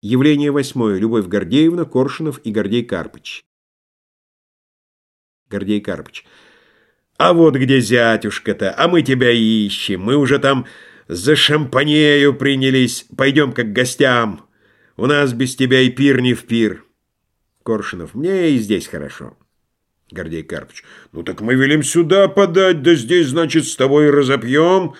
Явление восьмое. Любовь Гордеевна, Коршунов и Гордей Карпыч. Гордей Карпыч. А вот где зятюшка-то, а мы тебя ищем. Мы уже там за шампанею принялись. Пойдем как гостям. У нас без тебя и пир не в пир. Коршунов. Мне и здесь хорошо. Гордей Карпыч. Ну так мы велим сюда подать, да здесь, значит, с тобой разопьем.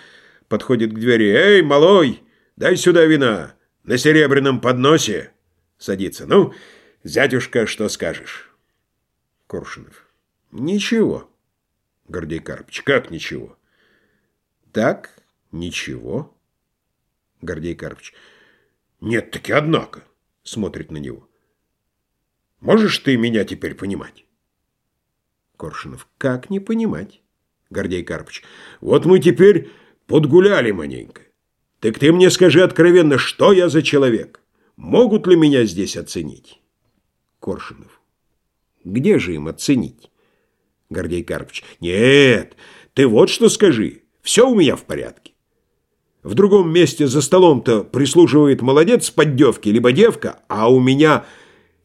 Подходит к двери. Эй, малой, дай сюда вина на серебряном подносе садится. Ну, зятюшка, что скажешь? Коршунов. Ничего. Гордей Карпович. Как ничего? Так, ничего. Гордей Карпович. Нет, таки однако. Смотрит на него. Можешь ты меня теперь понимать? Коршунов. Как не понимать? Гордей Карпович. Вот мы теперь подгуляли маленько. Так ты мне скажи откровенно, что я за человек? Могут ли меня здесь оценить? Коршунов. Где же им оценить? Гордей Карпович. Нет, ты вот что скажи. Все у меня в порядке. В другом месте за столом-то прислуживает молодец поддевки, либо девка, а у меня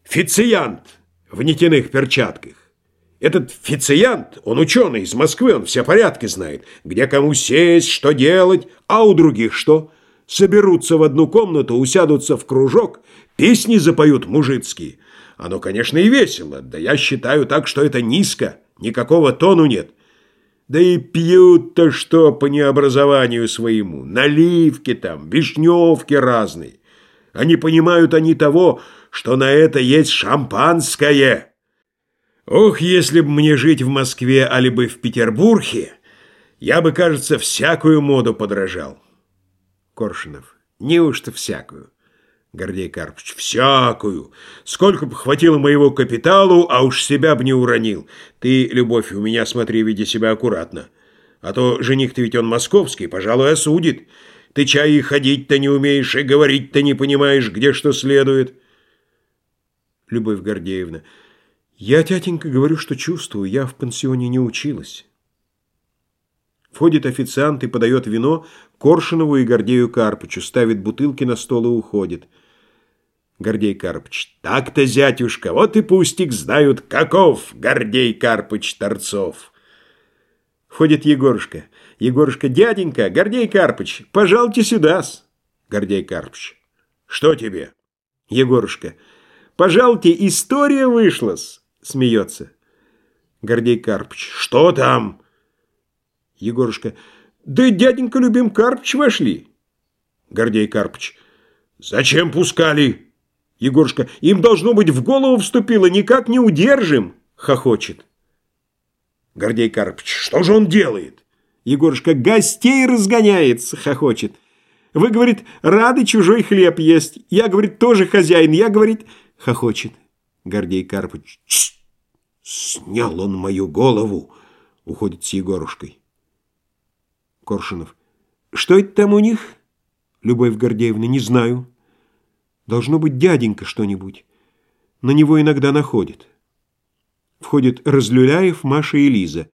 фициант в нитяных перчатках. Этот фициант, он ученый из Москвы, он все порядки знает, где кому сесть, что делать, а у других что? Соберутся в одну комнату, усядутся в кружок, песни запоют мужицкие. Оно, конечно, и весело, да я считаю так, что это низко, никакого тону нет. Да и пьют-то что по необразованию своему, наливки там, вишневки разные. Не понимают они того, что на это есть шампанское». Ох, если бы мне жить в Москве, а либо в Петербурге, я бы, кажется, всякую моду подражал. Коршунов. Неужто всякую? Гордей Карпович. Всякую. Сколько бы хватило моего капиталу, а уж себя бы не уронил. Ты, Любовь, у меня смотри, веди себя аккуратно. А то жених-то ведь он московский, пожалуй, осудит. Ты чай и ходить-то не умеешь, и говорить-то не понимаешь, где что следует. Любовь Гордеевна. Я, тятенька, говорю, что чувствую, я в пансионе не училась. Входит официант и подает вино Коршунову и Гордею Карпычу, ставит бутылки на стол и уходит. Гордей Карпыч. Так-то, зятюшка, вот и пустик знают, каков Гордей Карпыч Торцов. Входит Егорушка. Егорушка, дяденька, Гордей Карпыч, пожалуйте сюда-с. Гордей Карпыч. Что тебе? Егорушка. Пожалуйте, история вышла-с. Смеется. Гордей Карпыч. Что там? Егорушка. Да дяденька Любим Карпыч вошли. Гордей Карпыч. Зачем пускали? Егорушка. Им должно быть в голову вступило, никак не удержим. Хохочет. Гордей Карпыч. Что же он делает? Егорушка. Гостей разгоняется. Хохочет. Вы, говорит, рады чужой хлеб есть. Я, говорит, тоже хозяин. Я, говорит, хохочет. Гордей Карпович. Снял он мою голову. Уходит с Егорушкой. Коршунов. Что это там у них? Любовь Гордеевна. Не знаю. Должно быть дяденька что-нибудь. На него иногда находит. Входит Разлюляев, Маша и Лиза.